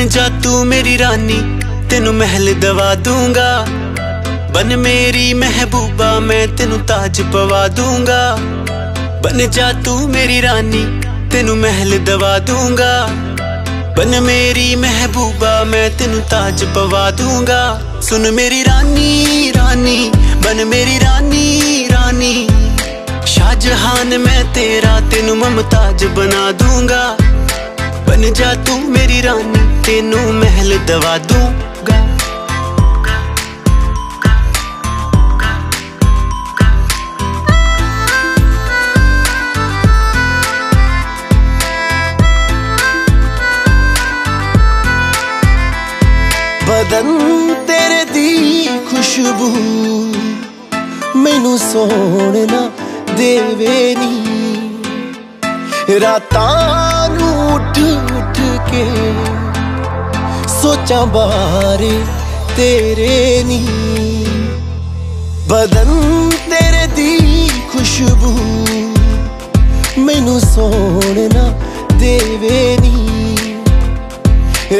ਬਨ ਜਾ ਤੂੰ ਮੇਰੀ ਰਾਨੀ, ਤੈਨੂੰ ਮਹਿਲ ਦਵਾ ਦੂੰਗਾ। ਬਨ ਮੇਰੀ ਮਹਿਬੂਬਾ, ਮੈਂ ਤੈਨੂੰ ਤਾਜ ਪਵਾ ਦੂੰਗਾ। ਬਨ ਜਾ ਤੂੰ ਮੇਰੀ ਰਾਨੀ, ਤੈਨੂੰ ਮਹਿਲ ਦਵਾ ਦੂੰਗਾ। ਬਨ ਮੇਰੀ ਮਹਿਬੂਬਾ, ਮੈਂ ਤੈਨੂੰ ਤਾਜ ਪਵਾ ਦੂੰਗਾ। ਸੁਣ ਮੇਰੀ ਰਾਨੀ ਰਾਨੀ, ਬਨ ਮੇਰੀ ਰਾਨੀ ਰਾਨੀ। ਸ਼ਾਹਜਹਾਨ, ਮੈਂ ਤੇਰਾ, ਤੈਨੂੰ ਮਮਤਾਜ ਬਣਾ ਦੂੰਗਾ। ਬਨ ਜਾ ਤੂੰ ਮੇਰੀ ਰਾਨੀ ਤੈਨੂੰ ਮਹਿਲ ਦਵਾ ਦੂੰਗਾ। ਬਦਨ ਤੇਰੇ ਦੀ ਖੁਸ਼ਬੂ ਮੈਨੂੰ ਸੋਹਣਾ ਦੇਵੇ ਨੀ। ਰਾਤਾਂ ਨੂੰ ਉੱਠ ਉੱਠ ਕੇ ਸੋਚਾਂ ਬਾਰੇ ਤੇਰੇ ਨੀ। ਬਦਨ ਤੇਰੇ ਦੀ ਖੁਸ਼ਬੂ ਮੈਨੂੰ ਸੋਹਣਾ ਦੇਵੇ ਨੀ।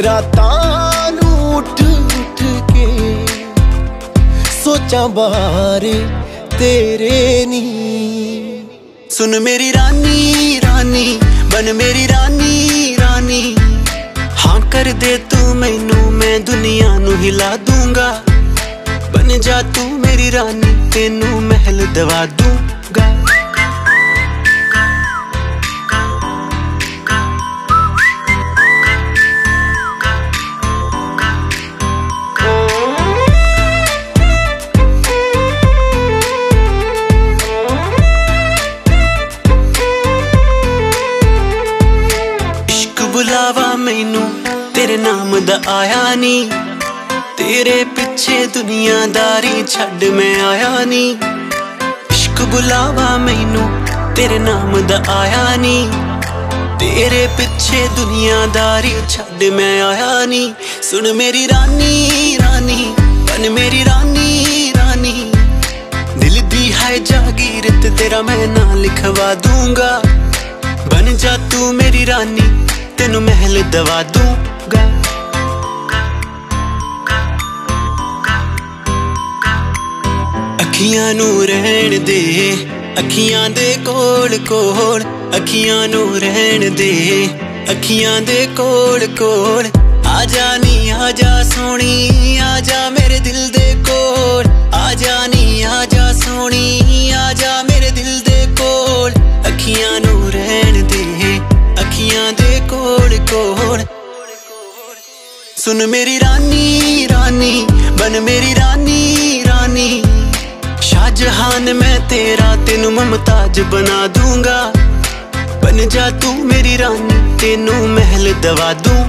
ਰਾਤਾਂ ਨੂੰ ਉੱਠ ਉੱਠ ਕੇ ਸੋਚਾਂ ਬਾਰੇ ਤੇਰੇ ਨੀ। ਸੁਣ ਮੇਰੀ ਰਾਨੀ ਰਾਨੀ ਬਨ ਮੇਰੀ ਰਾਨੀ। ਕਰ ਦੇ ਤੂੰ ਮੈਨੂੰ, ਮੈਂ ਦੁਨੀਆ ਨੂੰ ਹਿਲਾ ਦੂੰਗਾ। ਬਣ ਜਾ ਤੂੰ ਮੇਰੀ ਰਾਨੀ ਤੈਨੂੰ ਮਹਿਲ ਦਵਾ ਦੂੰਗਾ। ਇਸ਼ਕ ਬੁਲਾਵਾ ਮੈਨੂੰ। ਤੇਰੇ ਨਾਮ ਦਾ ਆਇਆ ਨੀ ਤੇਰੇ ਪਿੱਛੇ ਦੁਨੀਆਦਾਰੀ ਛੱਡ ਮੈਂ ਆਇਆ ਨੀ ਇਸ਼ਕ ਬੁਲਾਵਾ ਮੈਨੂੰ ਤੇਰੇ ਨਾਮ ਦਾ ਆਇਆ ਨੀ ਤੇਰੇ ਪਿੱਛੇ ਦੁਨੀਆਦਾਰੀ ਛੱਡ ਮੈਂ ਆਇਆ ਨੀ ਸੁਣ ਮੇਰੀ ਰਾਨੀ ਰਾਨੀ ਬਨ ਮੇਰੀ ਰਾਨੀ ਰਾਨੀ। ਦਿਲ ਦੀ ਹੈ ਜਾਗੀਰਤ ਤੇਰਾ ਮੈਂ ਨਾਂ ਲਿਖਵਾ ਦੂੰਗਾ। ਬਨ ਜਾ ਤੂੰ ਮੇਰੀ ਰਾਨੀ, ਤੈਨੂੰ ਮਹਿਲ ਦਵਾ ਦੂੰ। ਅੱਖੀਆਂ ਨੂੰ ਰਹਿਣ ਦੇ, ਅੱਖੀਆਂ ਦੇ ਕੋਲ ਕੋਲ, ਅੱਖੀਆਂ ਨੂੰ ਰਹਿਣ ਦੇ, ਅੱਖੀਆਂ ਦੇ ਕੋਲ ਕੋਲ। ਆ ਜਾ ਨੀ, ਆ ਜਾ ਸੋਣੀ ਆ ਜਾ ਮੇਰੇ ਦਿਲ ਦੇ ਕੋਲ। ਆ ਜਾ ਨੀ, ਆ ਜਾ ਸੋਣੀ ਆ ਜਾ ਮੇਰੇ ਦਿਲ ਦੇ ਕੋਲ। ਅੱਖੀਆਂ ਨੂੰ ਰਹਿਣ ਦੇ, ਅੱਖੀਆਂ ਦੇ ਕੋਲ ਕੋਲ। ਸੁਣ ਮੇਰੀ ਰਾਨੀ ਰਾਨੀ, ਬਨ ਮੇਰੀ ਰਾਨੀ ਰਾਨੀ। ਸ਼ਾਹਜਹਾਨ ਮੈਂ ਤੇਰਾ ਤੈਨੂੰ ਮਮਤਾਜ ਬਣਾ ਦੂੰਗਾ। ਬਨ ਜਾ ਤੂੰ ਮੇਰੀ ਰਾਨੀ ਤੈਨੂੰ ਮਹਿਲ ਦਵਾ ਦੂੰ